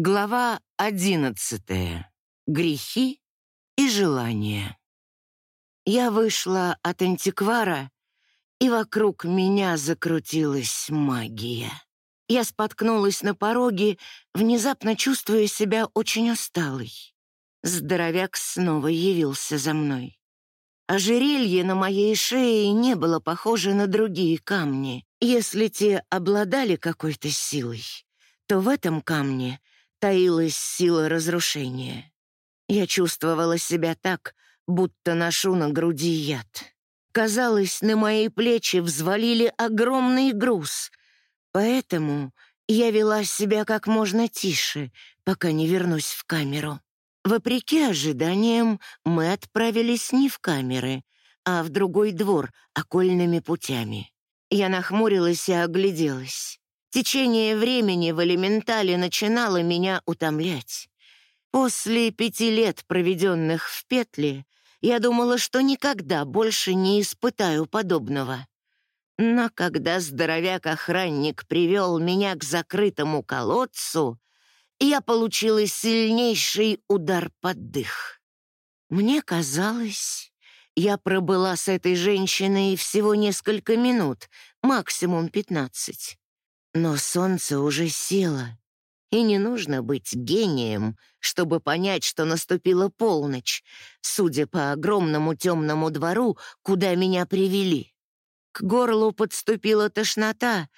Глава одиннадцатая. Грехи и желания. Я вышла от антиквара, и вокруг меня закрутилась магия. Я споткнулась на пороге, внезапно чувствуя себя очень усталой. Здоровяк снова явился за мной. Ожерелье на моей шее не было похоже на другие камни. Если те обладали какой-то силой, то в этом камне таилась сила разрушения. Я чувствовала себя так, будто ношу на груди яд. Казалось, на мои плечи взвалили огромный груз, поэтому я вела себя как можно тише, пока не вернусь в камеру. Вопреки ожиданиям, мы отправились не в камеры, а в другой двор окольными путями. Я нахмурилась и огляделась. Течение времени в элементале начинало меня утомлять. После пяти лет, проведенных в петле, я думала, что никогда больше не испытаю подобного. Но когда здоровяк-охранник привел меня к закрытому колодцу, я получила сильнейший удар под дых. Мне казалось, я пробыла с этой женщиной всего несколько минут, максимум пятнадцать. Но солнце уже село, и не нужно быть гением, чтобы понять, что наступила полночь, судя по огромному темному двору, куда меня привели. К горлу подступила тошнота,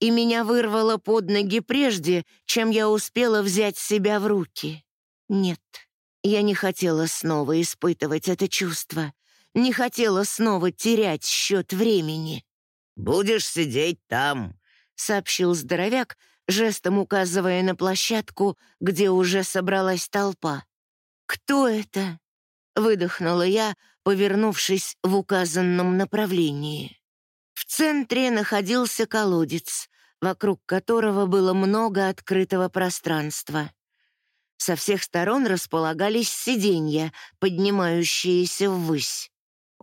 и меня вырвало под ноги прежде, чем я успела взять себя в руки. Нет, я не хотела снова испытывать это чувство, не хотела снова терять счет времени. «Будешь сидеть там», — сообщил здоровяк, жестом указывая на площадку, где уже собралась толпа. «Кто это?» — выдохнула я, повернувшись в указанном направлении. В центре находился колодец, вокруг которого было много открытого пространства. Со всех сторон располагались сиденья, поднимающиеся ввысь.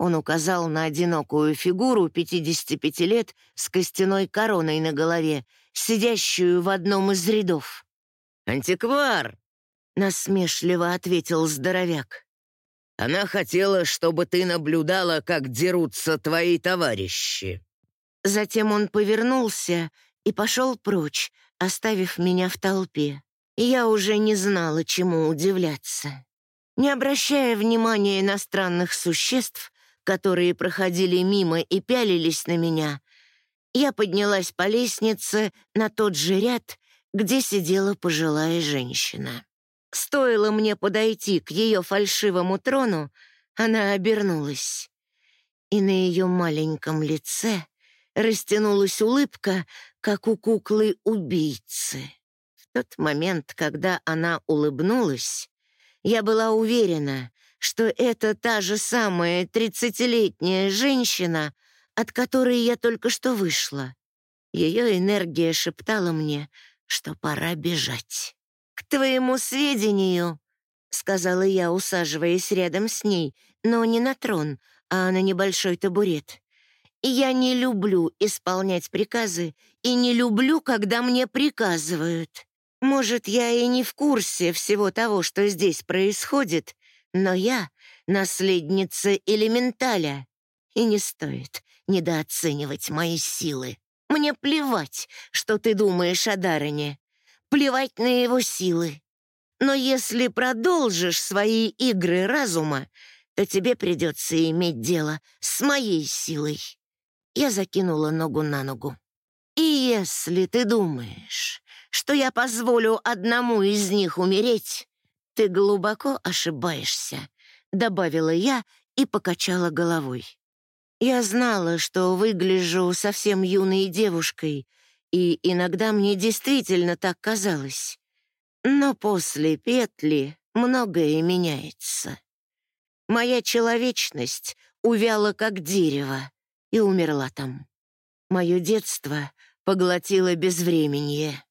Он указал на одинокую фигуру 55 лет с костяной короной на голове, сидящую в одном из рядов. «Антиквар!» — насмешливо ответил здоровяк. «Она хотела, чтобы ты наблюдала, как дерутся твои товарищи». Затем он повернулся и пошел прочь, оставив меня в толпе. Я уже не знала, чему удивляться. Не обращая внимания на странных существ, которые проходили мимо и пялились на меня, я поднялась по лестнице на тот же ряд, где сидела пожилая женщина. Стоило мне подойти к ее фальшивому трону, она обернулась. И на ее маленьком лице растянулась улыбка, как у куклы-убийцы. В тот момент, когда она улыбнулась, я была уверена, что это та же самая тридцатилетняя женщина, от которой я только что вышла. Ее энергия шептала мне, что пора бежать. «К твоему сведению», — сказала я, усаживаясь рядом с ней, но не на трон, а на небольшой табурет. «Я не люблю исполнять приказы и не люблю, когда мне приказывают. Может, я и не в курсе всего того, что здесь происходит, но я наследница элементаля, и не стоит недооценивать мои силы. Мне плевать, что ты думаешь о Даррене. Плевать на его силы. Но если продолжишь свои игры разума, то тебе придется иметь дело с моей силой. Я закинула ногу на ногу. И если ты думаешь, что я позволю одному из них умереть, «Ты глубоко ошибаешься», — добавила я и покачала головой. Я знала, что выгляжу совсем юной девушкой, и иногда мне действительно так казалось. Но после петли многое меняется. Моя человечность увяла как дерево и умерла там. Мое детство поглотило безвременье.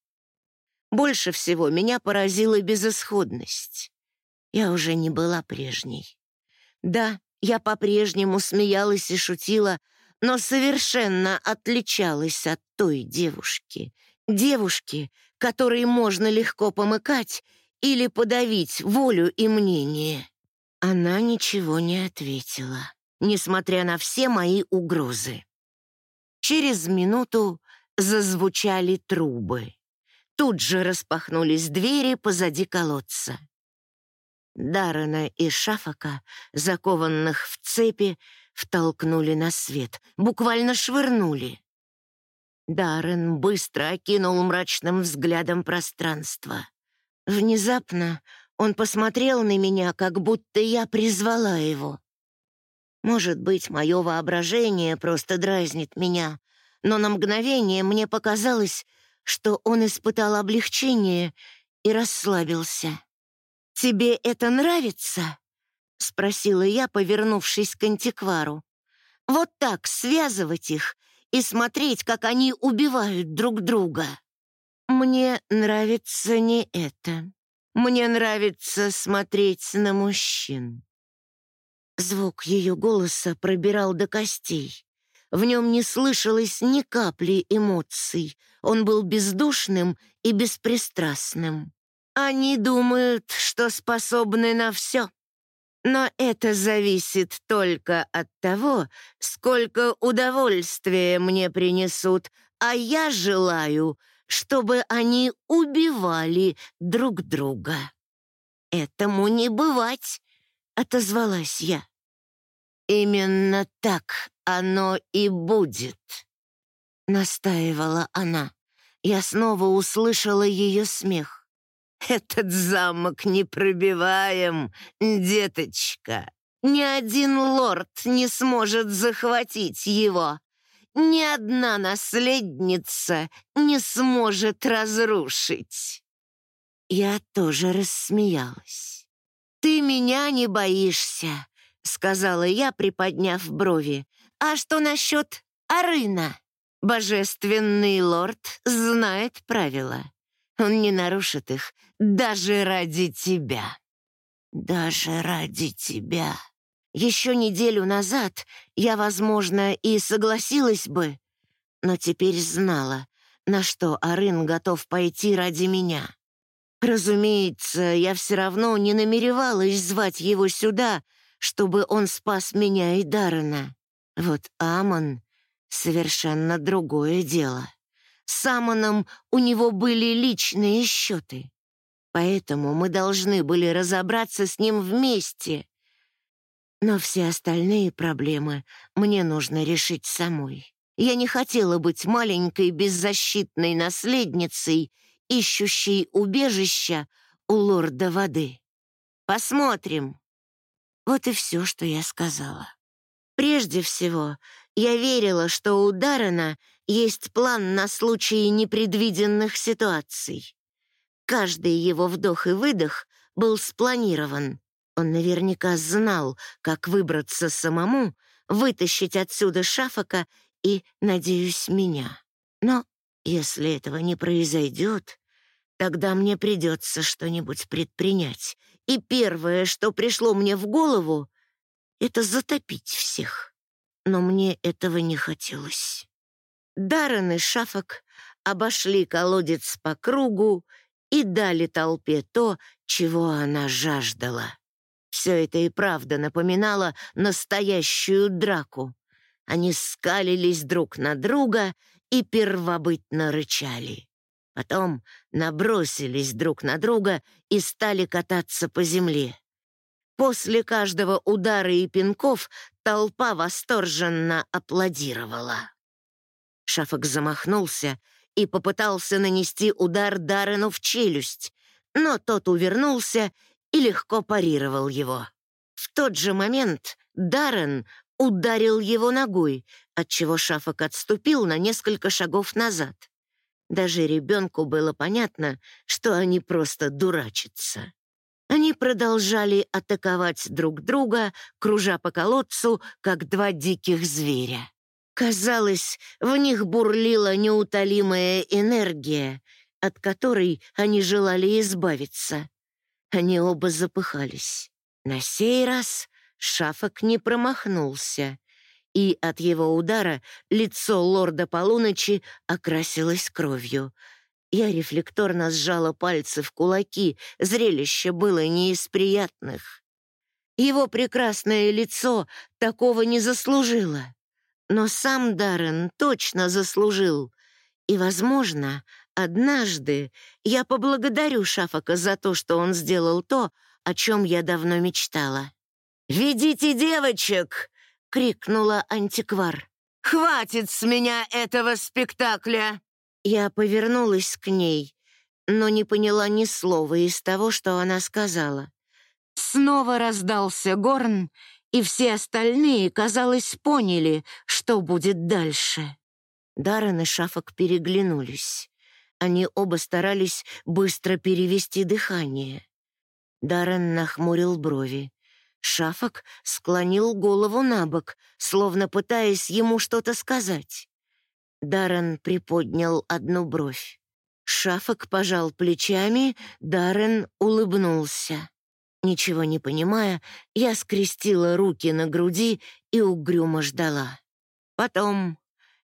Больше всего меня поразила безысходность. Я уже не была прежней. Да, я по-прежнему смеялась и шутила, но совершенно отличалась от той девушки. Девушки, который можно легко помыкать или подавить волю и мнение. Она ничего не ответила, несмотря на все мои угрозы. Через минуту зазвучали трубы. Тут же распахнулись двери позади колодца. Даррена и Шафака, закованных в цепи, втолкнули на свет, буквально швырнули. Даррен быстро окинул мрачным взглядом пространство. Внезапно он посмотрел на меня, как будто я призвала его. Может быть, мое воображение просто дразнит меня, но на мгновение мне показалось, что он испытал облегчение и расслабился. «Тебе это нравится?» — спросила я, повернувшись к антиквару. «Вот так связывать их и смотреть, как они убивают друг друга». «Мне нравится не это. Мне нравится смотреть на мужчин». Звук ее голоса пробирал до костей. В нем не слышалось ни капли эмоций. Он был бездушным и беспристрастным. Они думают, что способны на все. Но это зависит только от того, сколько удовольствия мне принесут, а я желаю, чтобы они убивали друг друга. «Этому не бывать», — отозвалась я. «Именно так оно и будет», — настаивала она. Я снова услышала ее смех. «Этот замок непробиваем, деточка. Ни один лорд не сможет захватить его. Ни одна наследница не сможет разрушить». Я тоже рассмеялась. «Ты меня не боишься», — сказала я, приподняв брови. «А что насчет Арына?» Божественный лорд знает правила. Он не нарушит их даже ради тебя. Даже ради тебя. Еще неделю назад я, возможно, и согласилась бы, но теперь знала, на что Арын готов пойти ради меня. Разумеется, я все равно не намеревалась звать его сюда, чтобы он спас меня и Даррена. Вот Амон — совершенно другое дело. С Амоном у него были личные счеты. Поэтому мы должны были разобраться с ним вместе. Но все остальные проблемы мне нужно решить самой. Я не хотела быть маленькой беззащитной наследницей, ищущей убежища у лорда воды. Посмотрим. Вот и все, что я сказала. Прежде всего, я верила, что у Даррена есть план на случай непредвиденных ситуаций. Каждый его вдох и выдох был спланирован. Он наверняка знал, как выбраться самому, вытащить отсюда Шафака и, надеюсь, меня. Но если этого не произойдет, тогда мне придется что-нибудь предпринять. И первое, что пришло мне в голову, это затопить всех. Но мне этого не хотелось. Даррен и Шафак обошли колодец по кругу и дали толпе то, чего она жаждала. Все это и правда напоминало настоящую драку. Они скалились друг на друга и первобытно рычали. Потом набросились друг на друга и стали кататься по земле. После каждого удара и пинков толпа восторженно аплодировала. Шафок замахнулся и попытался нанести удар Даррену в челюсть, но тот увернулся и легко парировал его. В тот же момент Даррен ударил его ногой, отчего Шафок отступил на несколько шагов назад. Даже ребенку было понятно, что они просто дурачатся. Они продолжали атаковать друг друга, кружа по колодцу, как два диких зверя. Казалось, в них бурлила неутолимая энергия, от которой они желали избавиться. Они оба запыхались. На сей раз Шафок не промахнулся, и от его удара лицо лорда полуночи окрасилось кровью. Я рефлекторно сжала пальцы в кулаки, зрелище было не из приятных. Его прекрасное лицо такого не заслужило. Но сам Даррен точно заслужил. И, возможно, однажды я поблагодарю Шафака за то, что он сделал то, о чем я давно мечтала. «Ведите девочек!» — крикнула антиквар. «Хватит с меня этого спектакля!» Я повернулась к ней, но не поняла ни слова из того, что она сказала. Снова раздался горн, и все остальные, казалось, поняли, что будет дальше. Даррен и Шафок переглянулись. Они оба старались быстро перевести дыхание. Даррен нахмурил брови. Шафок склонил голову на бок, словно пытаясь ему что-то сказать. Даррен приподнял одну бровь. Шафок пожал плечами, Даррен улыбнулся. Ничего не понимая, я скрестила руки на груди и угрюмо ждала. Потом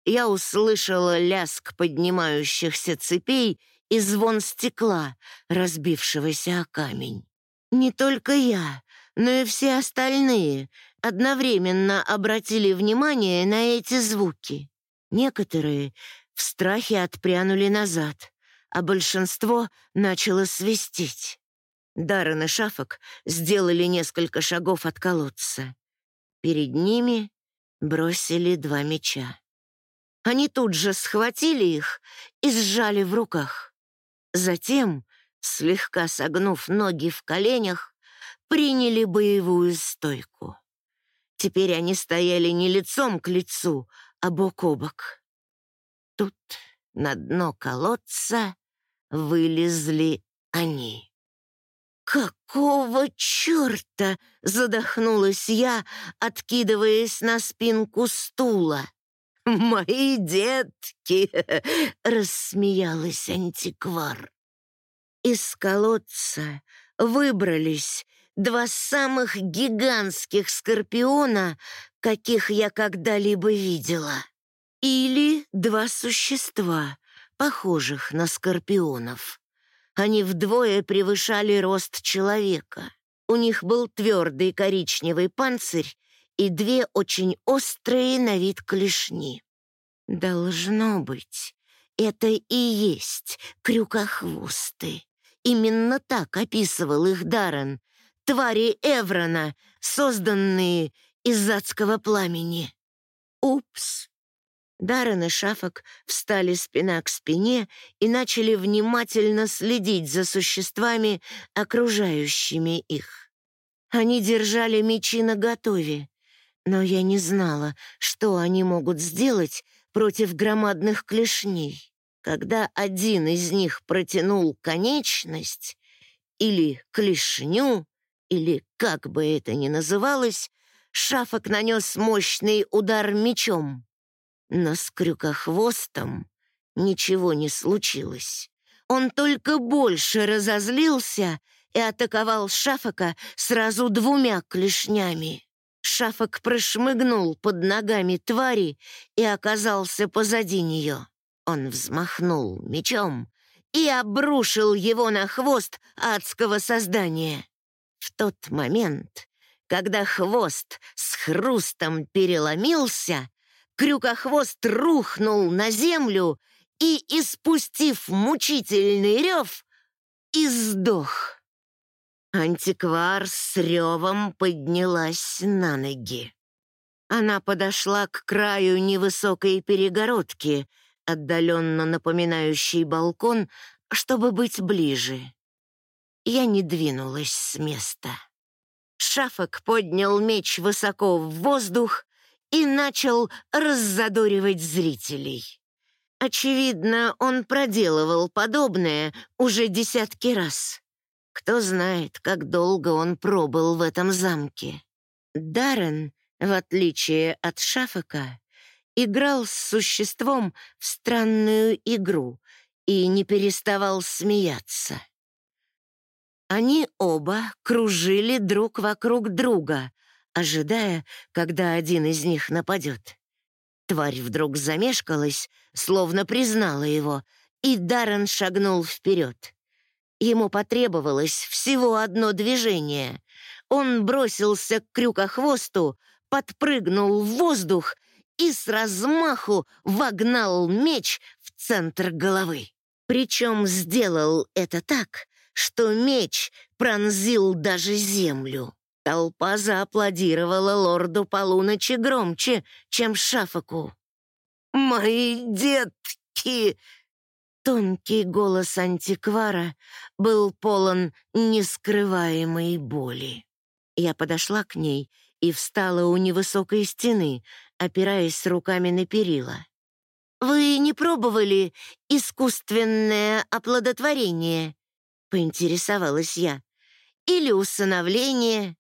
я услышала ляск поднимающихся цепей и звон стекла, разбившегося о камень. Не только я, но и все остальные одновременно обратили внимание на эти звуки. Некоторые в страхе отпрянули назад, а большинство начало свистеть. Даррен и Шафок сделали несколько шагов от колодца. Перед ними бросили два меча. Они тут же схватили их и сжали в руках. Затем, слегка согнув ноги в коленях, приняли боевую стойку. Теперь они стояли не лицом к лицу, а бок о бок. Тут на дно колодца вылезли они. «Какого черта?» — задохнулась я, откидываясь на спинку стула. «Мои детки!» — рассмеялась антиквар. Из колодца выбрались два самых гигантских скорпиона, каких я когда-либо видела. Или два существа, похожих на скорпионов. Они вдвое превышали рост человека. У них был твердый коричневый панцирь и две очень острые на вид клешни. Должно быть, это и есть крюкохвосты. Именно так описывал их Даррен, твари Эврона, созданные из адского пламени. Упс. Даррен и Шафок встали спина к спине и начали внимательно следить за существами, окружающими их. Они держали мечи наготове, но я не знала, что они могут сделать против громадных клешней. Когда один из них протянул конечность или клешню, или как бы это ни называлось, Шафок нанес мощный удар мечом. Но с крюкохвостом ничего не случилось. Он только больше разозлился и атаковал Шафака сразу двумя клешнями. Шафок прошмыгнул под ногами твари и оказался позади нее. Он взмахнул мечом и обрушил его на хвост адского создания. В тот момент, когда хвост с хрустом переломился, крюкохвост рухнул на землю и, испустив мучительный рев, издох. Антиквар с ревом поднялась на ноги. Она подошла к краю невысокой перегородки, отдаленно напоминающей балкон, чтобы быть ближе я не двинулась с места. Шафок поднял меч высоко в воздух и начал раззадоривать зрителей. Очевидно, он проделывал подобное уже десятки раз. Кто знает, как долго он пробыл в этом замке. Даррен, в отличие от Шафака, играл с существом в странную игру и не переставал смеяться. Они оба кружили друг вокруг друга, ожидая, когда один из них нападет. Тварь вдруг замешкалась, словно признала его, и Даррен шагнул вперед. Ему потребовалось всего одно движение. Он бросился к крюкохвосту, подпрыгнул в воздух и с размаху вогнал меч в центр головы. Причем сделал это так, что меч пронзил даже землю. Толпа зааплодировала лорду полуночи громче, чем Шафаку. «Мои детки!» Тонкий голос антиквара был полон нескрываемой боли. Я подошла к ней и встала у невысокой стены, опираясь руками на перила. «Вы не пробовали искусственное оплодотворение?» — поинтересовалась я. «Или усыновление?»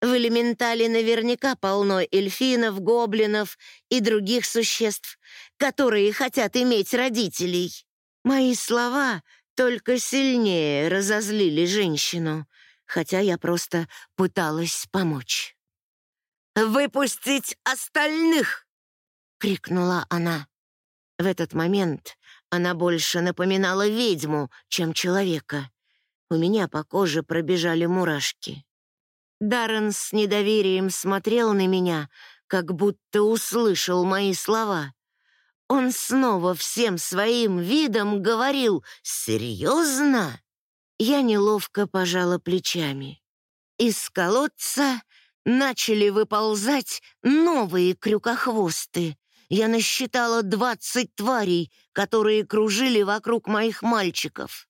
В элементале наверняка полно эльфинов, гоблинов и других существ, которые хотят иметь родителей. Мои слова только сильнее разозлили женщину, хотя я просто пыталась помочь. «Выпустить остальных!» — крикнула она. В этот момент она больше напоминала ведьму, чем человека. У меня по коже пробежали мурашки. Даррен с недоверием смотрел на меня, как будто услышал мои слова. Он снова всем своим видом говорил «Серьезно?» Я неловко пожала плечами. Из колодца начали выползать новые крюкохвосты. Я насчитала двадцать тварей, которые кружили вокруг моих мальчиков.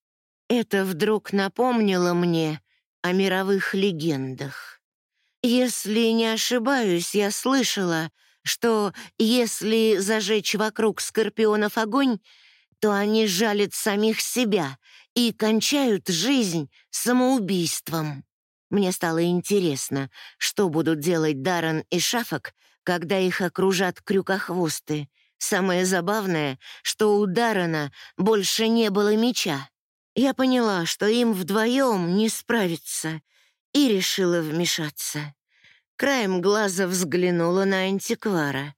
Это вдруг напомнило мне о мировых легендах. Если не ошибаюсь, я слышала, что если зажечь вокруг скорпионов огонь, то они жалят самих себя и кончают жизнь самоубийством. Мне стало интересно, что будут делать Даррен и Шафок, когда их окружат крюкохвосты. Самое забавное, что у Даррена больше не было меча. Я поняла, что им вдвоем не справиться, и решила вмешаться. Краем глаза взглянула на антиквара.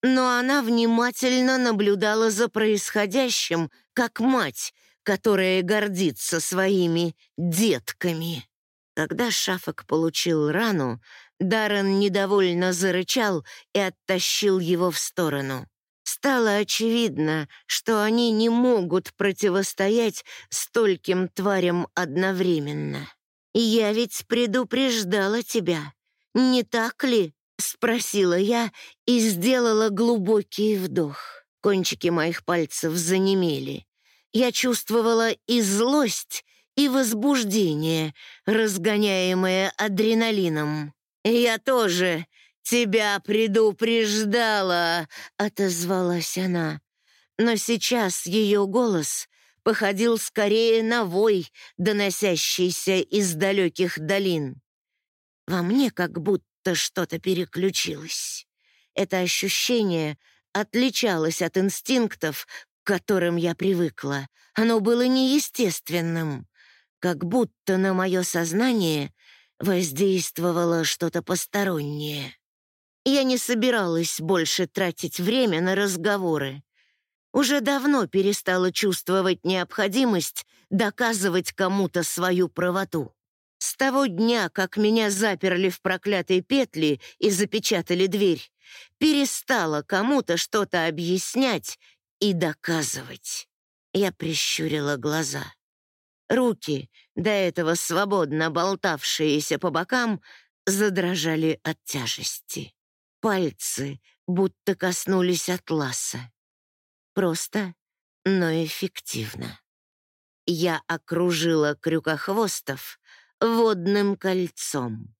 Но она внимательно наблюдала за происходящим, как мать, которая гордится своими детками. Когда Шафок получил рану, Даррен недовольно зарычал и оттащил его в сторону. Стало очевидно, что они не могут противостоять стольким тварям одновременно. «Я ведь предупреждала тебя, не так ли?» — спросила я и сделала глубокий вдох. Кончики моих пальцев занемели. Я чувствовала и злость, и возбуждение, разгоняемое адреналином. «Я тоже тебя предупреждала», — отозвалась она. Но сейчас ее голос походил скорее на вой, доносящийся из далеких долин. Во мне как будто что-то переключилось. Это ощущение отличалось от инстинктов, к которым я привыкла. Оно было неестественным как будто на мое сознание воздействовало что-то постороннее. Я не собиралась больше тратить время на разговоры. Уже давно перестала чувствовать необходимость доказывать кому-то свою правоту. С того дня, как меня заперли в проклятой петли и запечатали дверь, перестала кому-то что-то объяснять и доказывать. Я прищурила глаза. Руки, до этого свободно болтавшиеся по бокам, задрожали от тяжести. Пальцы будто коснулись атласа. Просто, но эффективно. Я окружила крюкохвостов водным кольцом.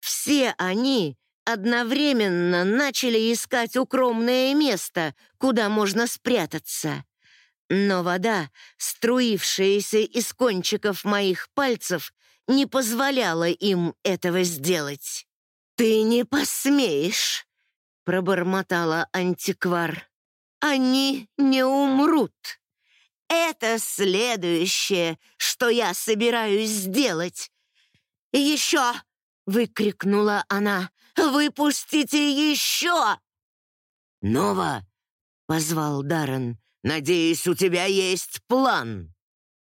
Все они одновременно начали искать укромное место, куда можно спрятаться. Но вода, струившаяся из кончиков моих пальцев, не позволяла им этого сделать. «Ты не посмеешь!» — пробормотала антиквар. «Они не умрут. Это следующее, что я собираюсь сделать. Еще!» — выкрикнула она. «Выпустите еще!» «Нова!» — позвал Даррен. Надеюсь, у тебя есть план».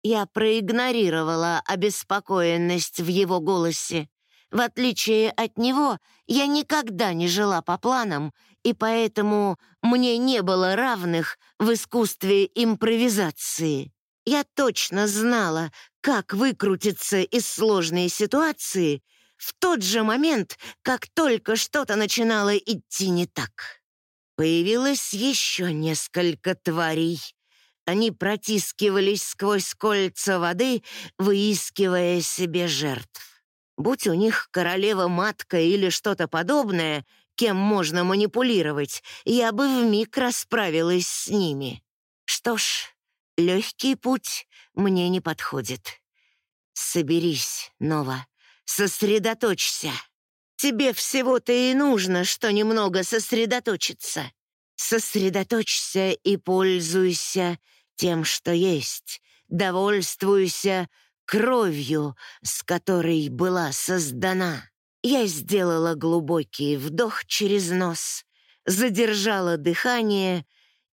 Я проигнорировала обеспокоенность в его голосе. В отличие от него, я никогда не жила по планам, и поэтому мне не было равных в искусстве импровизации. Я точно знала, как выкрутиться из сложной ситуации в тот же момент, как только что-то начинало идти не так. Появилось еще несколько тварей. Они протискивались сквозь кольца воды, выискивая себе жертв. Будь у них королева-матка или что-то подобное, кем можно манипулировать, я бы вмиг расправилась с ними. Что ж, легкий путь мне не подходит. Соберись, Нова, сосредоточься. Тебе всего-то и нужно, что немного сосредоточиться. Сосредоточься и пользуйся тем, что есть. Довольствуйся кровью, с которой была создана. Я сделала глубокий вдох через нос, задержала дыхание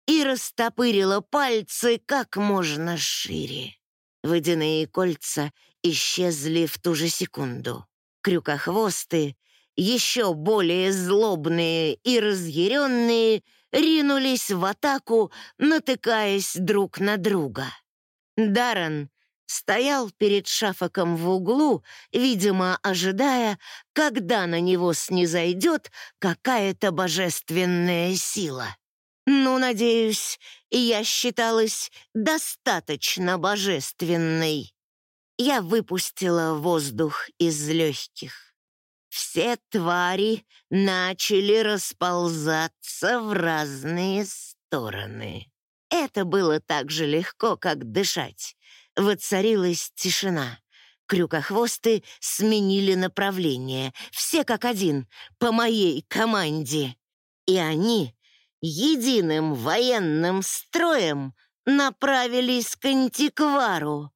и растопырила пальцы как можно шире. Водяные кольца исчезли в ту же секунду. Крюкохвосты, еще более злобные и разъяренные, ринулись в атаку, натыкаясь друг на друга. Даррен стоял перед шафоком в углу, видимо, ожидая, когда на него снизойдет какая-то божественная сила. Ну, надеюсь, я считалась достаточно божественной. Я выпустила воздух из легких. Все твари начали расползаться в разные стороны. Это было так же легко, как дышать. Воцарилась тишина. Крюкохвосты сменили направление, все как один, по моей команде. И они единым военным строем направились к антиквару,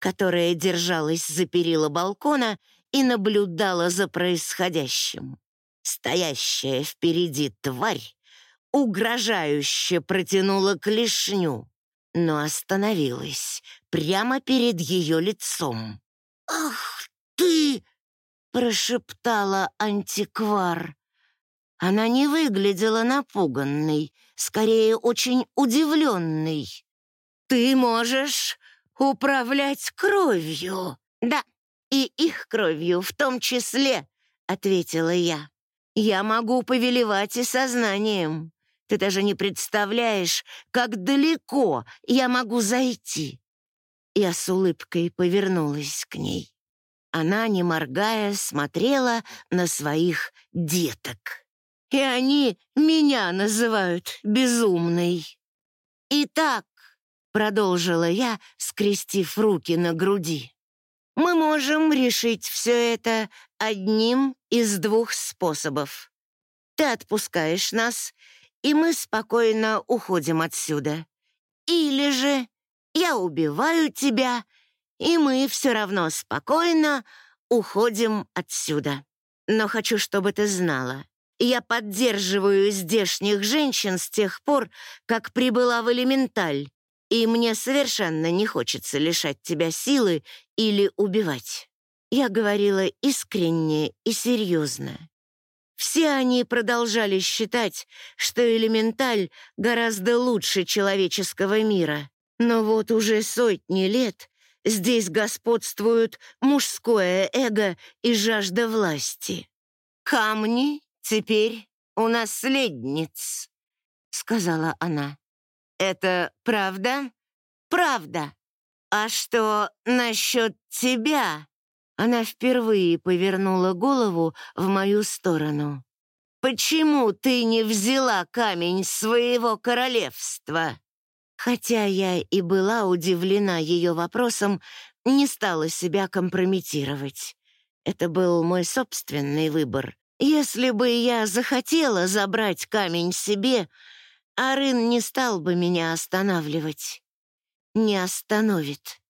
которая держалась за перила балкона и наблюдала за происходящим. Стоящая впереди тварь угрожающе протянула клешню, но остановилась прямо перед ее лицом. «Ах ты!» — прошептала антиквар. Она не выглядела напуганной, скорее очень удивленной. «Ты можешь управлять кровью?» «Да, и их кровью в том числе», — ответила я. «Я могу повелевать и сознанием. Ты даже не представляешь, как далеко я могу зайти». Я с улыбкой повернулась к ней. Она, не моргая, смотрела на своих деток. И они меня называют безумной. «Итак», — продолжила я, скрестив руки на груди, мы можем решить все это одним из двух способов. Ты отпускаешь нас, и мы спокойно уходим отсюда. Или же я убиваю тебя, и мы все равно спокойно уходим отсюда. Но хочу, чтобы ты знала, я поддерживаю здешних женщин с тех пор, как прибыла в элементаль, и мне совершенно не хочется лишать тебя силы или убивать. Я говорила искренне и серьезно. Все они продолжали считать, что элементаль гораздо лучше человеческого мира. Но вот уже сотни лет здесь господствуют мужское эго и жажда власти. Камни теперь у наследниц, сказала она. Это правда? Правда. А что насчет тебя? Она впервые повернула голову в мою сторону. Почему ты не взяла камень своего королевства? Хотя я и была удивлена ее вопросом, не стала себя компрометировать. Это был мой собственный выбор. Если бы я захотела забрать камень себе, Арын не стал бы меня останавливать. Не остановит.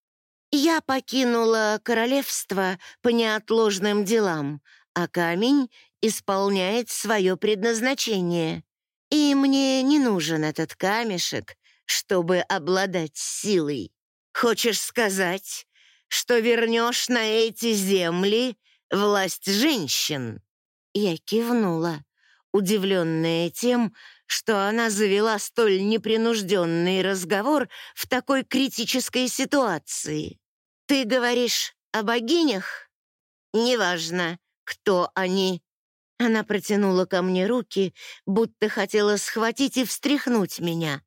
Я покинула королевство по неотложным делам, а камень исполняет свое предназначение. И мне не нужен этот камешек, чтобы обладать силой. Хочешь сказать, что вернешь на эти земли власть женщин?» Я кивнула, удивленная тем, что она завела столь непринужденный разговор в такой критической ситуации. «Ты говоришь о богинях? Неважно, кто они». Она протянула ко мне руки, будто хотела схватить и встряхнуть меня,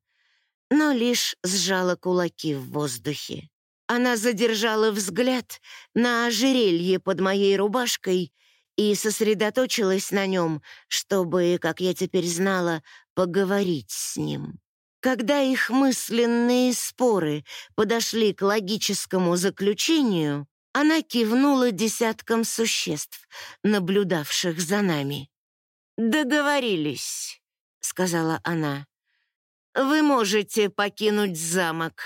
но лишь сжала кулаки в воздухе. Она задержала взгляд на ожерелье под моей рубашкой и сосредоточилась на нем, чтобы, как я теперь знала, поговорить с ним. Когда их мысленные споры подошли к логическому заключению, она кивнула десяткам существ, наблюдавших за нами. «Договорились», — сказала она. «Вы можете покинуть замок,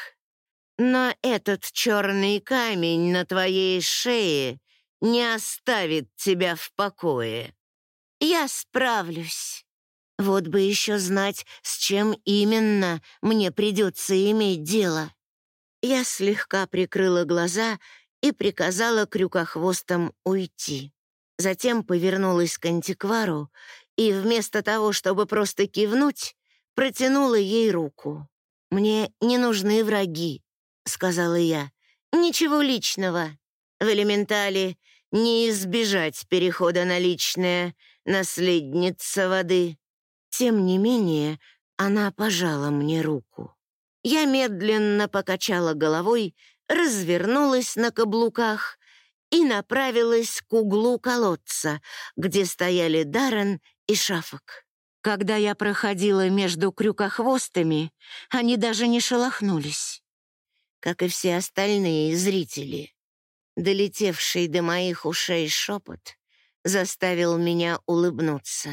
но этот черный камень на твоей шее не оставит тебя в покое. Я справлюсь. Вот бы еще знать, с чем именно мне придется иметь дело. Я слегка прикрыла глаза и приказала крюкохвостам уйти. Затем повернулась к антиквару и вместо того, чтобы просто кивнуть, протянула ей руку. «Мне не нужны враги», — сказала я. «Ничего личного. В элементале не избежать перехода на личное, наследница воды. Тем не менее, она пожала мне руку. Я медленно покачала головой, развернулась на каблуках и направилась к углу колодца, где стояли Даррен и Шафок. Когда я проходила между крюкохвостами, они даже не шелохнулись, как и все остальные зрители. Долетевший до моих ушей шепот заставил меня улыбнуться.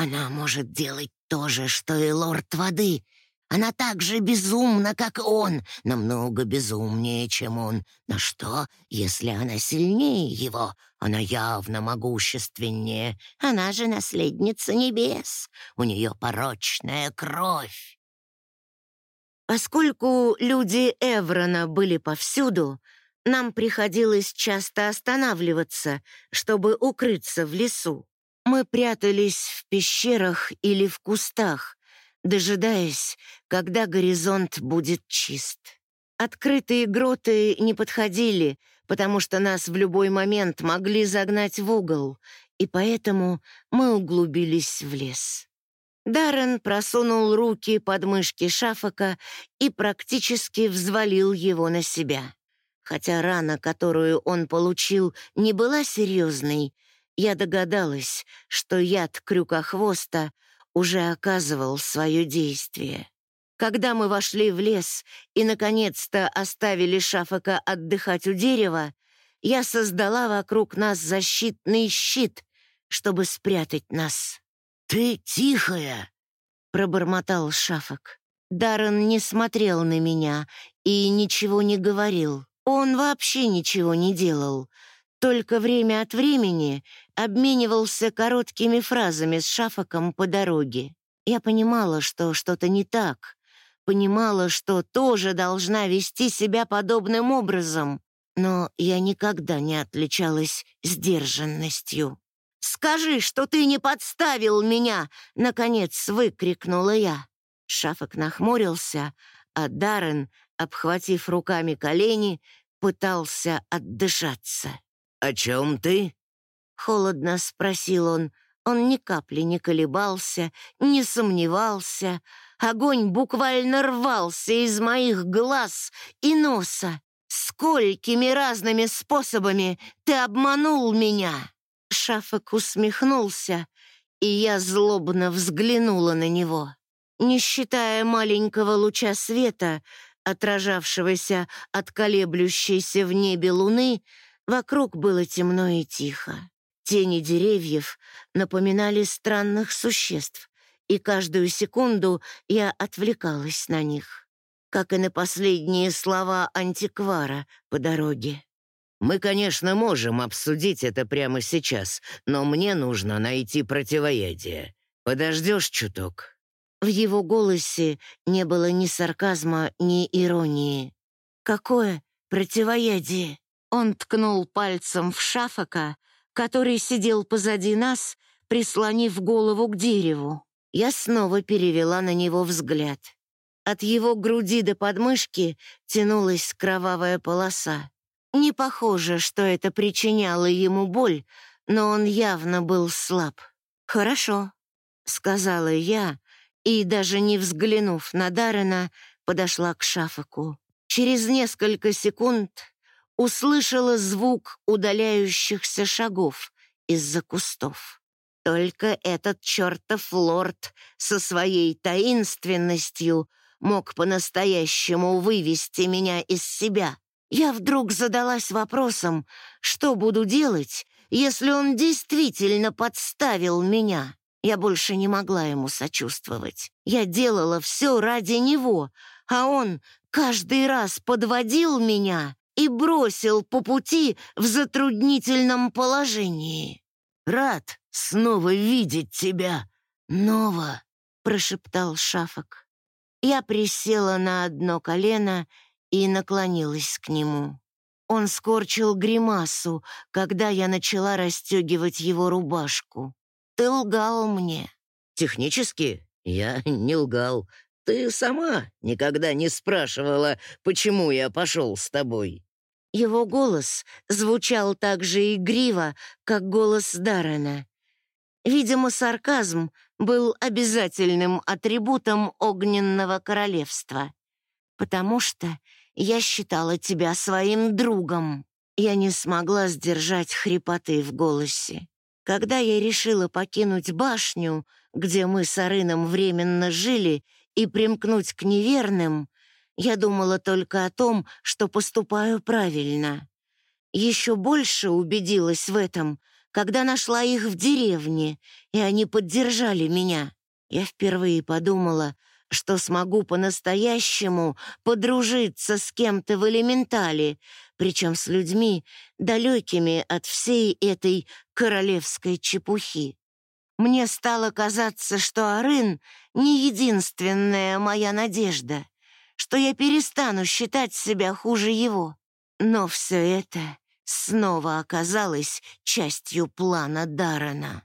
«Она может делать то же, что и лорд воды. Она так же безумна, как он, намного безумнее, чем он. Но что, если она сильнее его? Она явно могущественнее. Она же наследница небес. У нее порочная кровь». Поскольку люди Эврона были повсюду, нам приходилось часто останавливаться, чтобы укрыться в лесу. Мы прятались в пещерах или в кустах, дожидаясь, когда горизонт будет чист. Открытые гроты не подходили, потому что нас в любой момент могли загнать в угол, и поэтому мы углубились в лес. Даррен просунул руки под мышки Шафака и практически взвалил его на себя. Хотя рана, которую он получил, не была серьезной, я догадалась, что яд крюкохвоста уже оказывал свое действие. Когда мы вошли в лес и, наконец-то, оставили Шафака отдыхать у дерева, я создала вокруг нас защитный щит, чтобы спрятать нас. «Ты тихая!» — пробормотал Шафак. Даррен не смотрел на меня и ничего не говорил. Он вообще ничего не делал, только время от времени обменивался короткими фразами с Шафаком по дороге. Я понимала, что что-то не так, понимала, что тоже должна вести себя подобным образом, но я никогда не отличалась сдержанностью. «Скажи, что ты не подставил меня!» — наконец выкрикнула я. Шафок нахмурился, а Даррен, обхватив руками колени, пытался отдышаться. «О чем ты?» — холодно спросил он. Он ни капли не колебался, не сомневался. Огонь буквально рвался из моих глаз и носа. «Сколькими разными способами ты обманул меня!» Шафок усмехнулся, и я злобно взглянула на него. Не считая маленького луча света, отражавшегося от колеблющейся в небе луны, вокруг было темно и тихо. Тени деревьев напоминали странных существ, и каждую секунду я отвлекалась на них, как и на последние слова антиквара по дороге. «Мы, конечно, можем обсудить это прямо сейчас, но мне нужно найти противоядие. Подождешь чуток?» В его голосе не было ни сарказма, ни иронии. «Какое противоядие?» Он ткнул пальцем в Шафака, который сидел позади нас, прислонив голову к дереву. Я снова перевела на него взгляд. От его груди до подмышки тянулась кровавая полоса. Не похоже, что это причиняло ему боль, но он явно был слаб. «Хорошо», — сказала я, и, даже не взглянув на Даррена, подошла к Шафаку. Через несколько секунд услышала звук удаляющихся шагов из-за кустов. Только этот чертов лорд со своей таинственностью мог по-настоящему вывести меня из себя. Я вдруг задалась вопросом, что буду делать, если он действительно подставил меня. Я больше не могла ему сочувствовать. Я делала все ради него, а он каждый раз подводил меня и бросил по пути в затруднительном положении. «Рад снова видеть тебя, Нова», — прошептал Шафок. Я присела на одно колено и наклонилась к нему. Он скорчил гримасу, когда я начала расстегивать его рубашку. Ты лгал мне». «Технически я не лгал. Ты сама никогда не спрашивала, почему я пошел с тобой». Его голос звучал так же игриво, как голос Даррена. Видимо, сарказм был обязательным атрибутом огненного королевства. «Потому что я считала тебя своим другом». Я не смогла сдержать хрипоты в голосе. Когда я решила покинуть башню, где мы с Арыном временно жили, и примкнуть к неверным, я думала только о том, что поступаю правильно. Еще больше убедилась в этом, когда нашла их в деревне, и они поддержали меня. Я впервые подумала, что смогу по-настоящему подружиться с кем-то в элементале, причем с людьми, далекими от всей этой королевской чепухи. Мне стало казаться, что Арын — не единственная моя надежда, что я перестану считать себя хуже его. Но все это снова оказалось частью плана Дарана.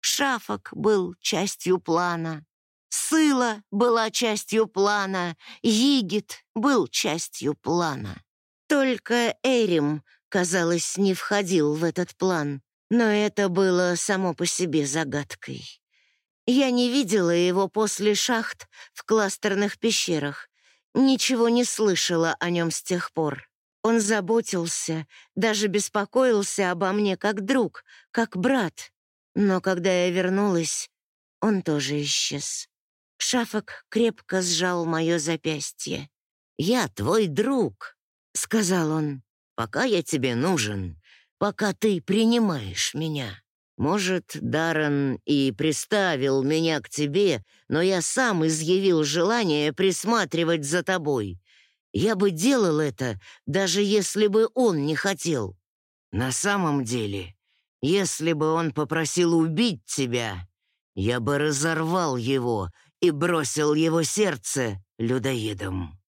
Шафок был частью плана, Сыла была частью плана, Йигит был частью плана. Только Эрим, казалось, не входил в этот план, но это было само по себе загадкой. Я не видела его после шахт в кластерных пещерах, ничего не слышала о нем с тех пор. Он заботился, даже беспокоился обо мне как друг, как брат. Но когда я вернулась, он тоже исчез. Шафок крепко сжал мое запястье. «Я твой друг», — сказал он, — «пока я тебе нужен, пока ты принимаешь меня. Может, Даррен и приставил меня к тебе, но я сам изъявил желание присматривать за тобой. Я бы делал это, даже если бы он не хотел. На самом деле, если бы он попросил убить тебя, я бы разорвал его и бросил его сердце людоедом.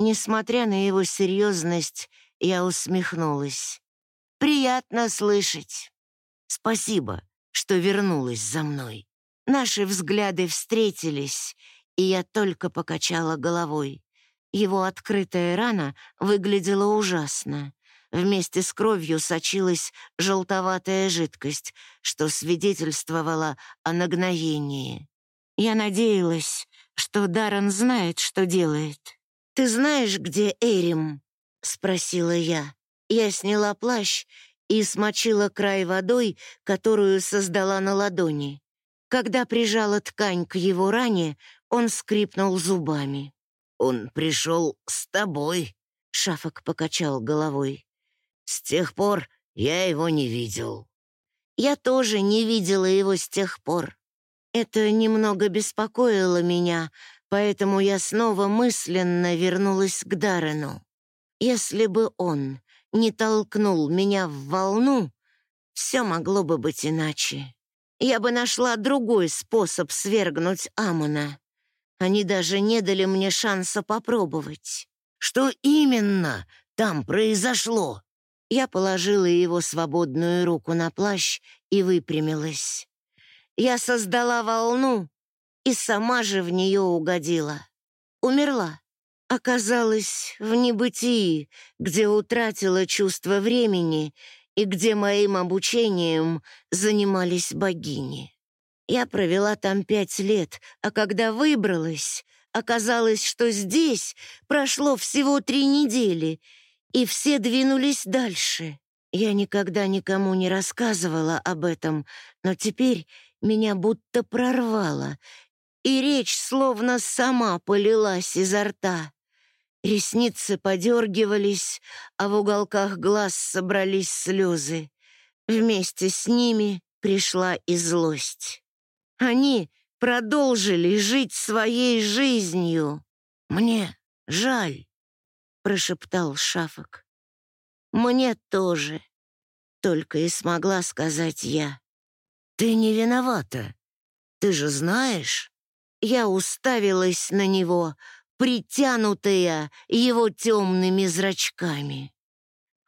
Несмотря на его серьезность, я усмехнулась. «Приятно слышать. Спасибо, что вернулась за мной». Наши взгляды встретились, и я только покачала головой. Его открытая рана выглядела ужасно. Вместе с кровью сочилась желтоватая жидкость, что свидетельствовало о нагноении. Я надеялась, что Даррен знает, что делает. «Ты знаешь, где Эрим?» — спросила я. Я сняла плащ и смочила край водой, которую создала на ладони. Когда прижала ткань к его ране, он скрипнул зубами. «Он пришел с тобой», — Шафок покачал головой. «С тех пор я его не видел». «Я тоже не видела его с тех пор. Это немного беспокоило меня, поэтому я снова мысленно вернулась к Даррену. Если бы он не толкнул меня в волну, все могло бы быть иначе. Я бы нашла другой способ свергнуть Амона. Они даже не дали мне шанса попробовать. Что именно там произошло? Я положила его свободную руку на плащ и выпрямилась. Я создала волну и сама же в нее угодила. Умерла. Оказалась в небытии, где утратила чувство времени и где моим обучением занимались богини. Я провела там пять лет, а когда выбралась, оказалось, что здесь прошло всего три недели, и все двинулись дальше. Я никогда никому не рассказывала об этом, но теперь меня будто прорвало, и речь словно сама полилась изо рта. Ресницы подергивались, а в уголках глаз собрались слезы. Вместе с ними пришла и злость. Они продолжили жить своей жизнью. «Мне жаль», — прошептал Шафок. «Мне тоже», — только и смогла сказать я. «Ты не виновата. Ты же знаешь?» Я уставилась на него, притянутая его темными зрачками.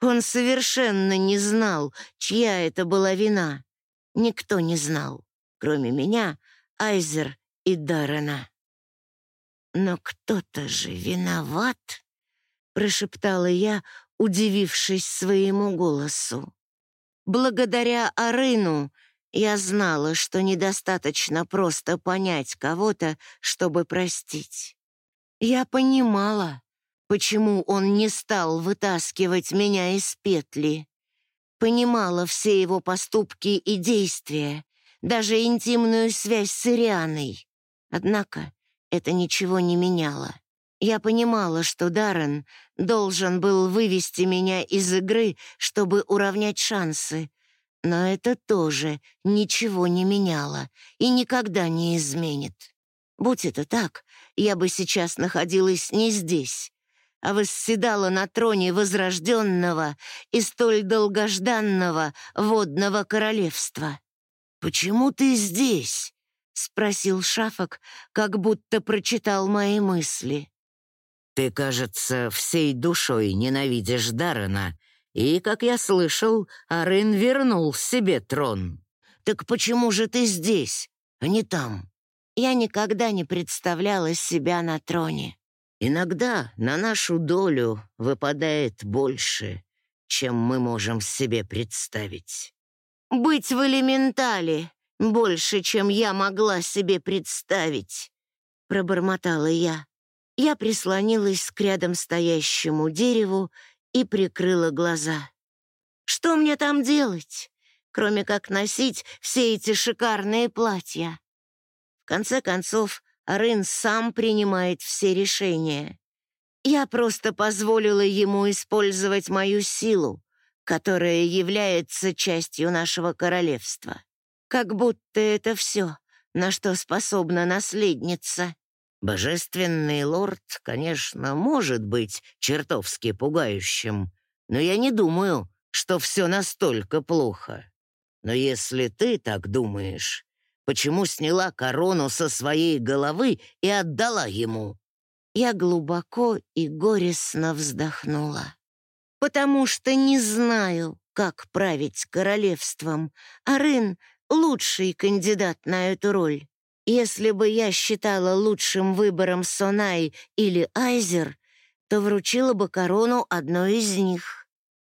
Он совершенно не знал, чья это была вина. Никто не знал, кроме меня, Айзер и Даррена. «Но кто-то же виноват», — прошептала я, удивившись своему голосу. Благодаря Арыну я знала, что недостаточно просто понять кого-то, чтобы простить. Я понимала, почему он не стал вытаскивать меня из петли. Понимала все его поступки и действия, даже интимную связь с Ирианой. Однако это ничего не меняло. Я понимала, что Даррен должен был вывести меня из игры, чтобы уравнять шансы, но это тоже ничего не меняло и никогда не изменит. Будь это так, я бы сейчас находилась не здесь, а восседала на троне возрожденного и столь долгожданного водного королевства. «Почему ты здесь?» — спросил Шафок, как будто прочитал мои мысли. «Ты, кажется, всей душой ненавидишь Даррена и, как я слышал, Арын вернул себе трон. Так почему же ты здесь, а не там? Я никогда не представляла себя на троне. Иногда на нашу долю выпадает больше, чем мы можем себе представить. Быть в элементале больше, чем я могла себе представить, пробормотала я. Я прислонилась к рядом стоящему дереву и прикрыла глаза. Что мне там делать, кроме как носить все эти шикарные платья? В конце концов, Рын сам принимает все решения. Я просто позволила ему использовать мою силу, которая является частью нашего королевства. Как будто это все, на что способна наследница. Божественный лорд, конечно, может быть чертовски пугающим, но я не думаю, что все настолько плохо. Но если ты так думаешь, почему сняла корону со своей головы и отдала ему?» Я глубоко и горестно вздохнула. «Потому что не знаю, как править королевством, а Рын — лучший кандидат на эту роль. Если бы я считала лучшим выбором Сонай или Айзер, то вручила бы корону одной из них.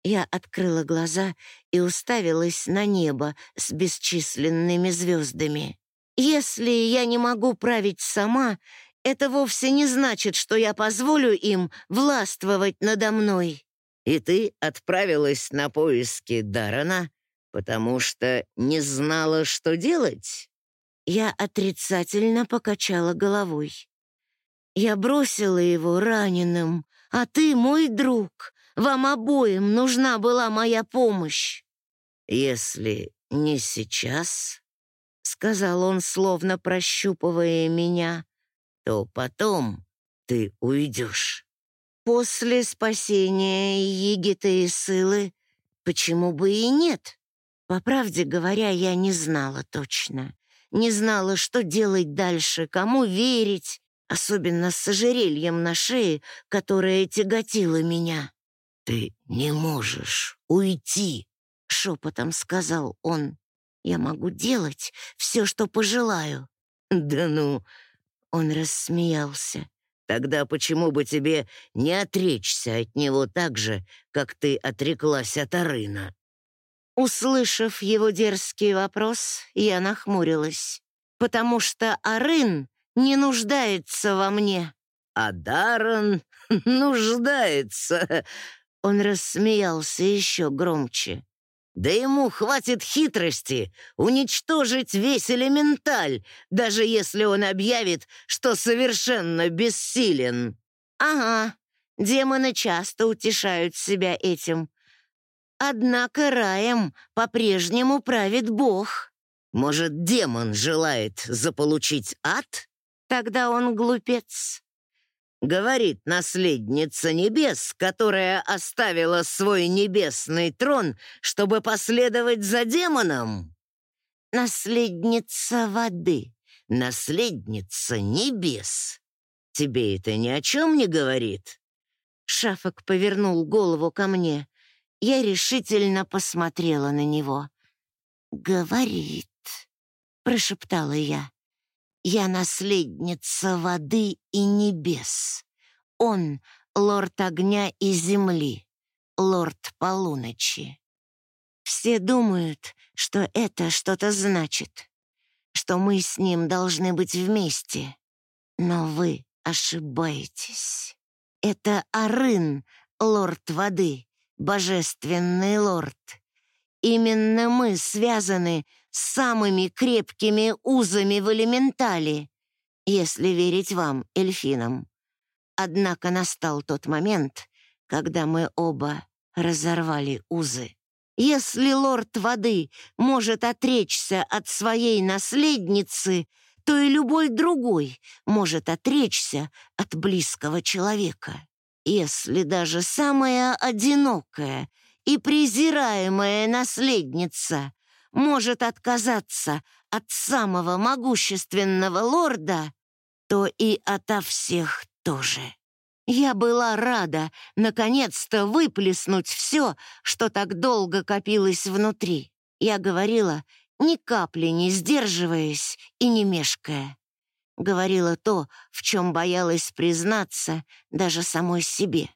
Я открыла глаза и уставилась на небо с бесчисленными звездами. Если я не могу править сама, это вовсе не значит, что я позволю им властвовать надо мной. И ты отправилась на поиски Дарана, потому что не знала, что делать? Я отрицательно покачала головой. Я бросила его раненым, а ты мой друг. Вам обоим нужна была моя помощь. Если не сейчас, — сказал он, словно прощупывая меня, — то потом ты уйдешь. После спасения Егита и Сылы почему бы и нет? По правде говоря, я не знала точно. Не знала, что делать дальше, кому верить. особенно с ожерельем на шее, которое тяготило меня. «Ты не можешь уйти», — шепотом сказал он. «Я могу делать все, что пожелаю». «Да ну!» — он рассмеялся. «Тогда почему бы тебе не отречься от него так же, как ты отреклась от Арына?» Услышав его дерзкий вопрос, я нахмурилась, потому что Арын не нуждается во мне. «А Даррен нуждается!» Он рассмеялся еще громче. Да ему хватит хитрости уничтожить весь элементаль, даже если он объявит, что совершенно бессилен. Ага, демоны часто утешают себя этим. Однако раем по-прежнему правит Бог. Может, демон желает заполучить ад? Тогда он глупец. Говорит наследница небес, которая оставила свой небесный трон, чтобы последовать за демоном. Наследница воды. Наследница небес. Тебе это ни о чем не говорит? Шафок повернул голову ко мне. Я решительно посмотрела на него. «Говорит», — прошептала я. Я наследница воды и небес. Он — лорд огня и земли, лорд полуночи. Все думают, что это что-то значит, что мы с ним должны быть вместе. Но вы ошибаетесь. Это Арын, лорд воды, божественный лорд. Именно мы связаны самыми крепкими узами в элементале, если верить вам, эльфинам. Однако настал тот момент, когда мы оба разорвали узы. Если лорд воды может отречься от своей наследницы, то и любой другой может отречься от близкого человека. Если даже самая одинокая и презираемая наследница может отказаться от самого могущественного лорда, то и ото всех тоже. Я была рада наконец-то выплеснуть все, что так долго копилось внутри. Я говорила, ни капли не сдерживаясь и не мешкая. Говорила то, в чем боялась признаться даже самой себе.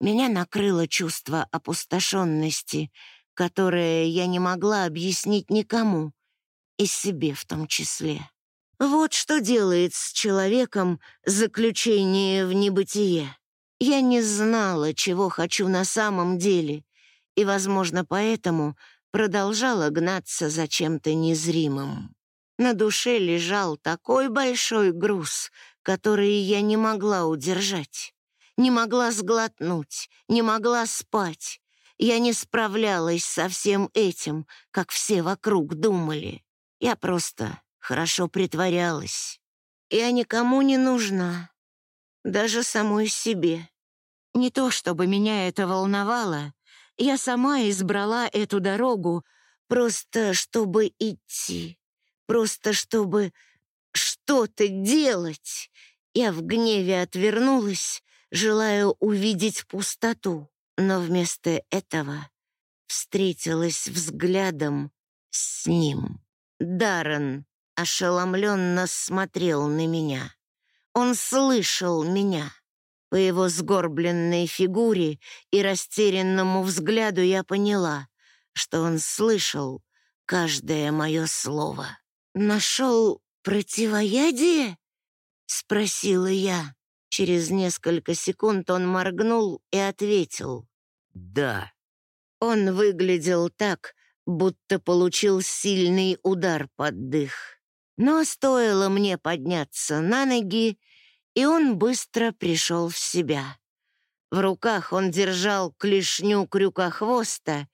Меня накрыло чувство опустошенности, которое я не могла объяснить никому, и себе в том числе. Вот что делает с человеком заключение в небытие. Я не знала, чего хочу на самом деле, и, возможно, поэтому продолжала гнаться за чем-то незримым. На душе лежал такой большой груз, который я не могла удержать. Не могла сглотнуть, не могла спать, я не справлялась со всем этим, как все вокруг думали. Я просто хорошо притворялась. Я никому не нужна, даже самой себе. Не то чтобы меня это волновало, я сама избрала эту дорогу просто чтобы идти, просто чтобы что-то делать. Я в гневе отвернулась, желая увидеть пустоту но вместо этого встретилась взглядом с ним. Даррен ошеломленно смотрел на меня. Он слышал меня. По его сгорбленной фигуре и растерянному взгляду я поняла, что он слышал каждое мое слово. «Нашел противоядие?» — спросила я. Через несколько секунд он моргнул и ответил. «Да». Он выглядел так, будто получил сильный удар под дых. Но стоило мне подняться на ноги, и он быстро пришел в себя. В руках он держал клешню крюкохвоста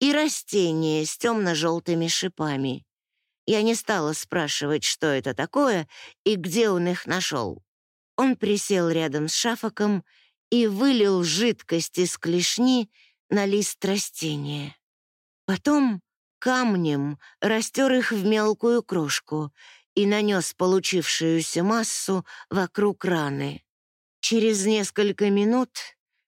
и растение с темно-желтыми шипами. Я не стала спрашивать, что это такое и где он их нашел. Он присел рядом с шафоком и вылил жидкость из клешни на лист растения. Потом камнем растер их в мелкую крошку и нанес получившуюся массу вокруг раны. Через несколько минут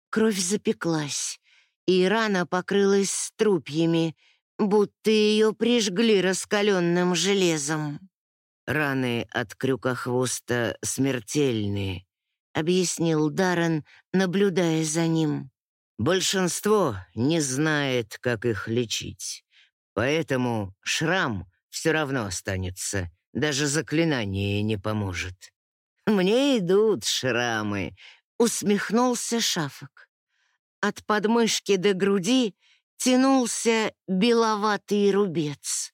кровь запеклась, и рана покрылась струпьями, будто ее прижгли раскаленным железом. «Раны от крюкохвоста смертельные», — объяснил Даррен, наблюдая за ним. «Большинство не знает, как их лечить, поэтому шрам все равно останется, даже заклинание не поможет». «Мне идут шрамы», — усмехнулся Шафок. От подмышки до груди тянулся беловатый рубец,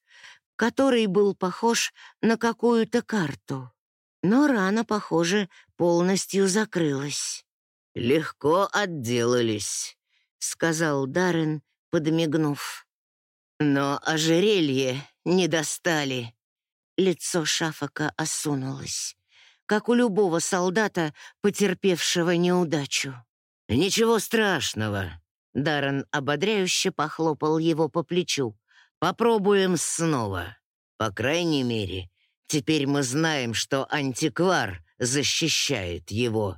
который был похож на какую-то карту. Но рана, похоже, полностью закрылась. «Легко отделались», — сказал Даррен, подмигнув. «Но ожерелье не достали». Лицо Шафака осунулось, как у любого солдата, потерпевшего неудачу. «Ничего страшного», — Даррен ободряюще похлопал его по плечу. «Попробуем снова. По крайней мере, теперь мы знаем, что антиквар защищает его,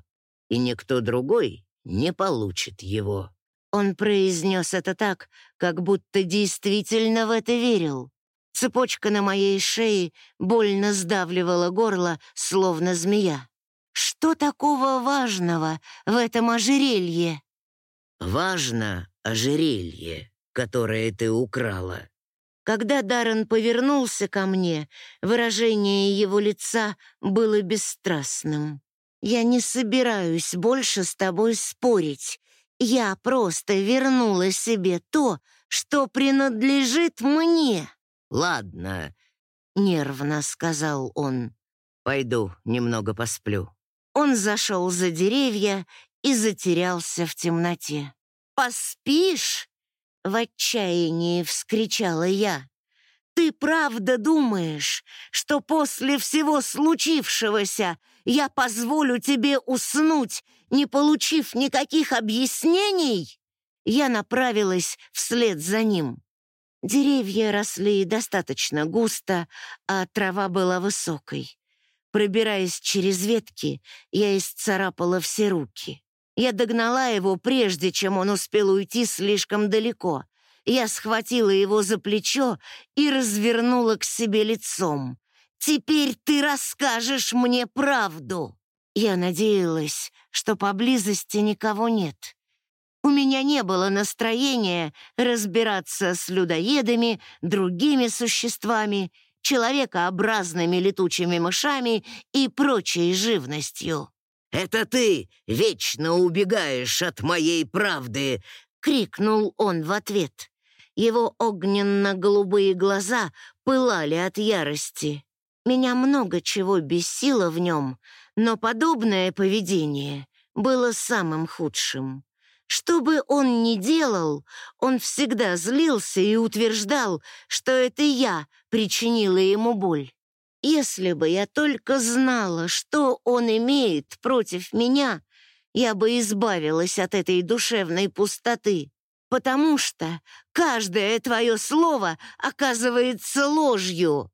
и никто другой не получит его». Он произнес это так, как будто действительно в это верил. Цепочка на моей шее больно сдавливала горло, словно змея. Что такого важного в этом ожерелье? Важно ожерелье, которое ты украла. Когда Даррен повернулся ко мне, выражение его лица было бесстрастным. «Я не собираюсь больше с тобой спорить. Я просто вернула себе то, что принадлежит мне». «Ладно», — нервно сказал он. «Пойду немного посплю». Он зашел за деревья и затерялся в темноте. «Поспишь?» — в отчаянии вскричала я. «Ты правда думаешь, что после всего случившегося я позволю тебе уснуть, не получив никаких объяснений?» Я направилась вслед за ним. Деревья росли достаточно густо, а трава была высокой. Пробираясь через ветки, я исцарапала все руки. Я догнала его, прежде чем он успел уйти слишком далеко. Я схватила его за плечо и развернула к себе лицом. «Теперь ты расскажешь мне правду!» Я надеялась, что поблизости никого нет. У меня не было настроения разбираться с людоедами, другими существами человекообразными летучими мышами и прочей живностью. «Это ты вечно убегаешь от моей правды!» — крикнул он в ответ. Его огненно-голубые глаза пылали от ярости. Меня много чего бесило в нем, но подобное поведение было самым худшим. Что бы он ни делал, он всегда злился и утверждал, что это я причинила ему боль. Если бы я только знала, что он имеет против меня, я бы избавилась от этой душевной пустоты, потому что каждое твое слово оказывается ложью.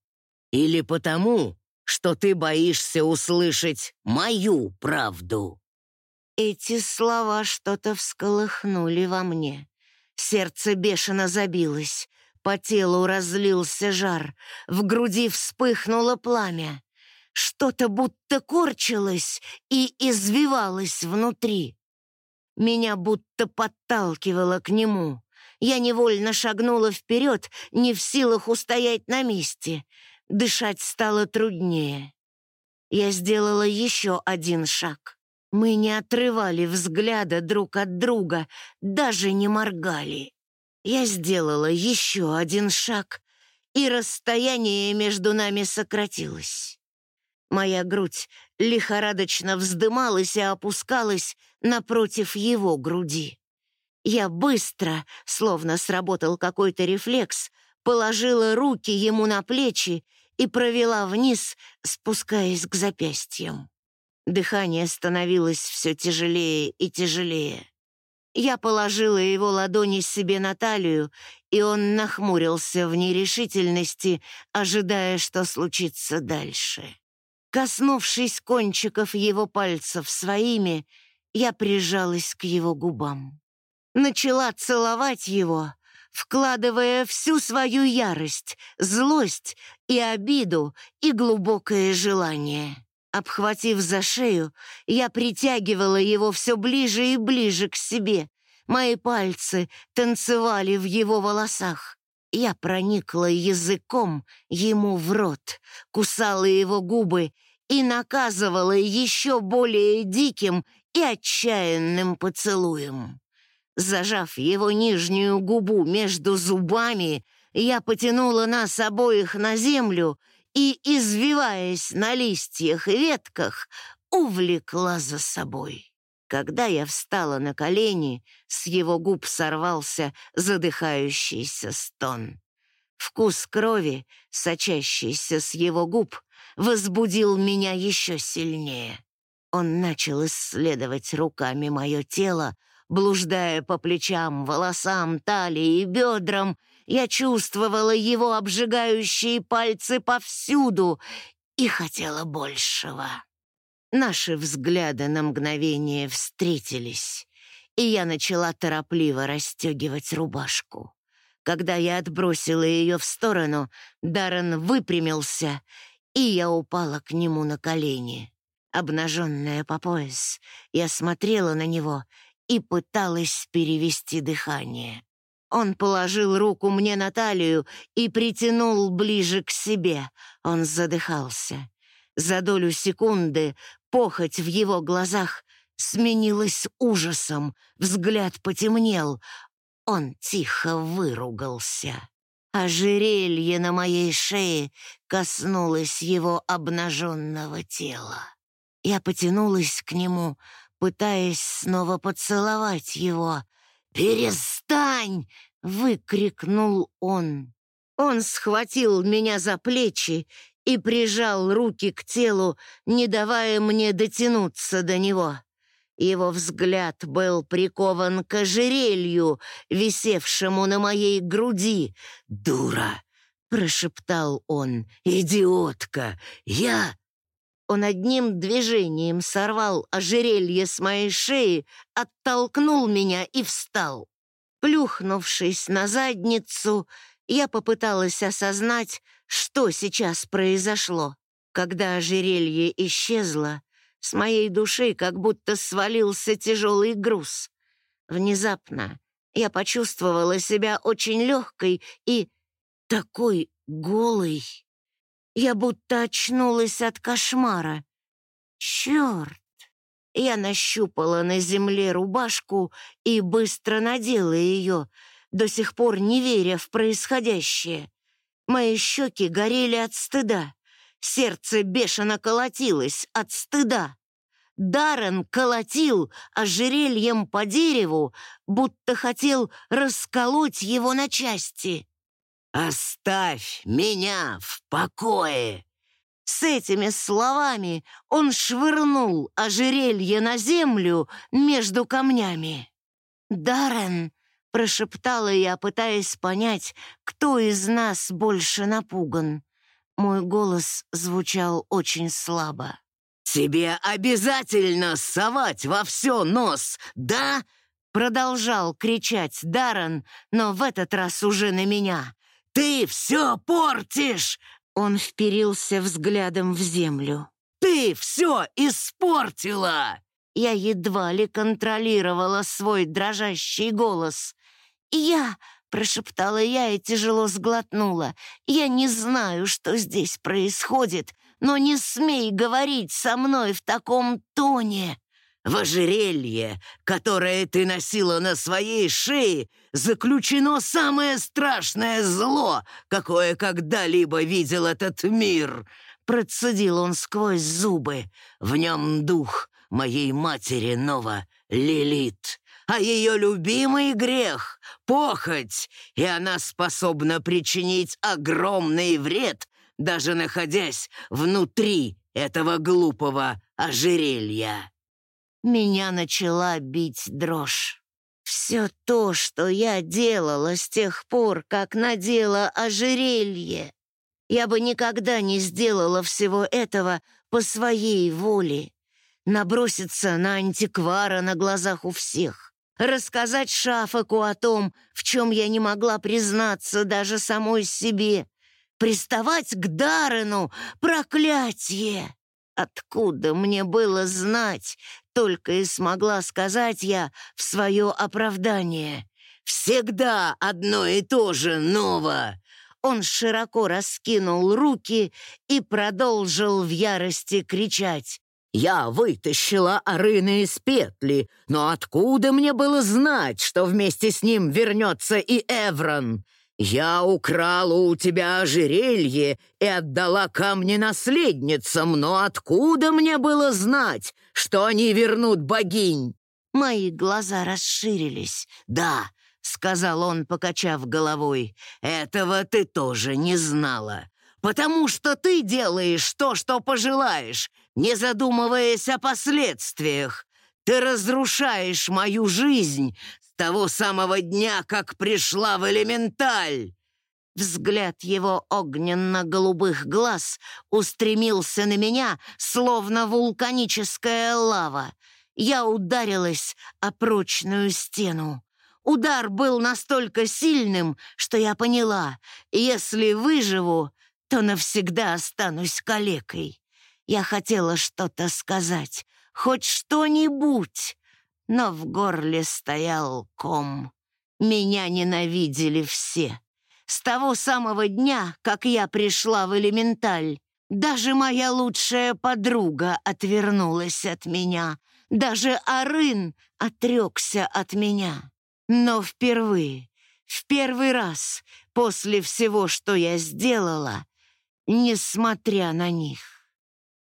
Или потому, что ты боишься услышать мою правду. Эти слова что-то всколыхнули во мне. Сердце бешено забилось, по телу разлился жар, в груди вспыхнуло пламя. Что-то будто корчилось и извивалось внутри. Меня будто подталкивало к нему. Я невольно шагнула вперед, не в силах устоять на месте. Дышать стало труднее. Я сделала еще один шаг. Мы не отрывали взгляда друг от друга, даже не моргали. Я сделала еще один шаг, и расстояние между нами сократилось. Моя грудь лихорадочно вздымалась и опускалась напротив его груди. Я быстро, словно сработал какой-то рефлекс, положила руки ему на плечи и провела вниз, спускаясь к запястьям. Дыхание становилось все тяжелее и тяжелее. Я положила его ладони себе на талию, и он нахмурился в нерешительности, ожидая, что случится дальше. Коснувшись кончиков его пальцев своими, я прижалась к его губам. Начала целовать его, вкладывая всю свою ярость, злость и обиду и глубокое желание. Обхватив за шею, я притягивала его все ближе и ближе к себе. Мои пальцы танцевали в его волосах. Я проникла языком ему в рот, кусала его губы и наказывала еще более диким и отчаянным поцелуем. Зажав его нижнюю губу между зубами, я потянула нас обоих на землю и, извиваясь на листьях и ветках, увлекла за собой. Когда я встала на колени, с его губ сорвался задыхающийся стон. Вкус крови, сочащийся с его губ, возбудил меня еще сильнее. Он начал исследовать руками мое тело, блуждая по плечам, волосам, талии и бедрам, я чувствовала его обжигающие пальцы повсюду и хотела большего. Наши взгляды на мгновение встретились, и я начала торопливо расстегивать рубашку. Когда я отбросила ее в сторону, Даррен выпрямился, и я упала к нему на колени. Обнаженная по пояс, я смотрела на него и пыталась перевести дыхание. Он положил руку мне на талию и притянул ближе к себе. Он задыхался. За долю секунды похоть в его глазах сменилась ужасом, взгляд потемнел. Он тихо выругался. Ожерелье на моей шее коснулось его обнаженного тела. Я потянулась к нему, пытаясь снова поцеловать его. «Перестань!» выкрикнул он. Он схватил меня за плечи и прижал руки к телу, не давая мне дотянуться до него. Его взгляд был прикован к ожерелью, висевшему на моей груди. «Дура!» — прошептал он. «Идиотка! Я...» Он одним движением сорвал ожерелье с моей шеи, оттолкнул меня и встал. Плюхнувшись на задницу, я попыталась осознать, что сейчас произошло. Когда ожерелье исчезло, с моей души как будто свалился тяжелый груз. Внезапно я почувствовала себя очень легкой и такой голой. Я будто очнулась от кошмара. Черт! Я нащупала на земле рубашку и быстро надела ее, до сих пор не веря в происходящее. Мои щеки горели от стыда. Сердце бешено колотилось от стыда. Даррен колотил ожерельем по дереву, будто хотел расколоть его на части. «Оставь меня в покое!» С этими словами он швырнул ожерелье на землю между камнями. «Даррен!» — прошептала я, пытаясь понять, кто из нас больше напуган. Мой голос звучал очень слабо. «Тебе обязательно совать во все нос, да?» Продолжал кричать Даррен, но в этот раз уже на меня. «Ты все портишь! Он вперился взглядом в землю. «Ты все испортила!» Я едва ли контролировала свой дрожащий голос. «Я...» — прошептала я и тяжело сглотнула. «Я не знаю, что здесь происходит, но не смей говорить со мной в таком тоне!» В ожерелье, которое ты носила на своей шее, заключено самое страшное зло, какое когда-либо видел этот мир. Процедил он сквозь зубы. В нем дух моей матери Нова Лилит, а ее любимый грех — похоть, и она способна причинить огромный вред, даже находясь внутри этого глупого ожерелья. Меня начала бить дрожь. Все то, что я делала с тех пор, как надела ожерелье. Я бы никогда не сделала всего этого по своей воле. Наброситься на антиквара на глазах у всех. Рассказать Шафаку о том, в чем я не могла признаться даже самой себе. Приставать к Даррену — проклятие! Откуда мне было знать, только и смогла сказать я в свое оправдание. «Всегда одно и то же, Нова!» Он широко раскинул руки и продолжил в ярости кричать. «Я вытащила Арына из петли, но откуда мне было знать, что вместе с ним вернется и Эврон? Я украла у тебя ожерелье и отдала камни наследницам, но откуда мне было знать, что они вернут богинь?» Мои глаза расширились. «Да, — сказал он, покачав головой, — «этого ты тоже не знала, потому что ты делаешь то, что пожелаешь, не задумываясь о последствиях. Ты разрушаешь мою жизнь того самого дня, как пришла в элементаль». Взгляд его огненно-голубых глаз устремился на меня, словно вулканическая лава. Я ударилась о прочную стену. Удар был настолько сильным, что я поняла, если выживу, то навсегда останусь калекой. Я хотела что-то сказать, хоть что-нибудь, но в горле стоял ком. Меня ненавидели все. С того самого дня, как я пришла в элементаль, даже моя лучшая подруга отвернулась от меня, даже Арын отрекся от меня. Но впервые, в первый раз после всего, что я сделала, несмотря на них,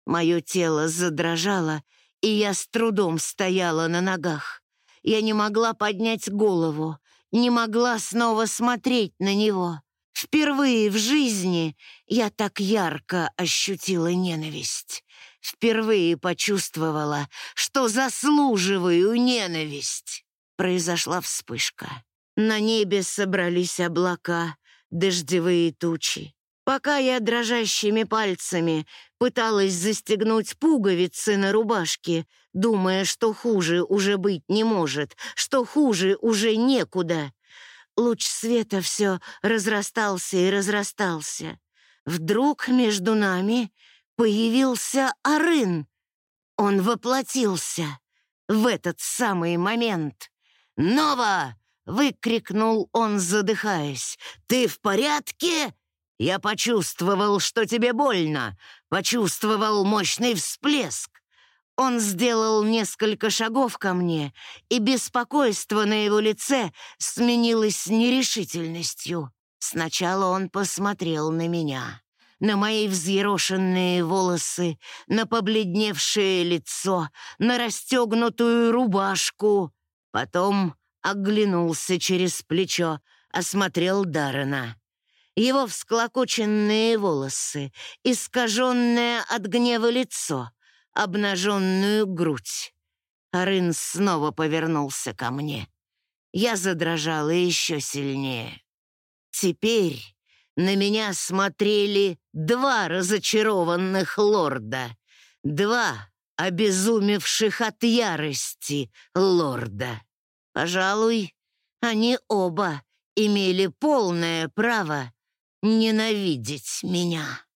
мое тело задрожало, и я с трудом стояла на ногах. Я не могла поднять голову, не могла снова смотреть на него. Впервые в жизни я так ярко ощутила ненависть. Впервые почувствовала, что заслуживаю ненависть. Произошла вспышка. На небе собрались облака, дождевые тучи. Пока я дрожащими пальцами пыталась застегнуть пуговицы на рубашке, думая, что хуже уже быть не может, что хуже уже некуда, луч света все разрастался и разрастался. Вдруг между нами появился Арын. Он воплотился в этот самый момент. «Нова!» — выкрикнул он, задыхаясь. «Ты в порядке?» Я почувствовал, что тебе больно, почувствовал мощный всплеск. Он сделал несколько шагов ко мне, и беспокойство на его лице сменилось нерешительностью. Сначала он посмотрел на меня, на мои взъерошенные волосы, на побледневшее лицо, на расстегнутую рубашку. Потом оглянулся через плечо, осмотрел Даррена. Его всклокоченные волосы, искаженное от гнева лицо, обнаженную грудь. Рын снова повернулся ко мне. Я задрожала еще сильнее. Теперь на меня смотрели два разочарованных лорда, два обезумевших от ярости лорда. Пожалуй, они оба имели полное право ненавидеть меня.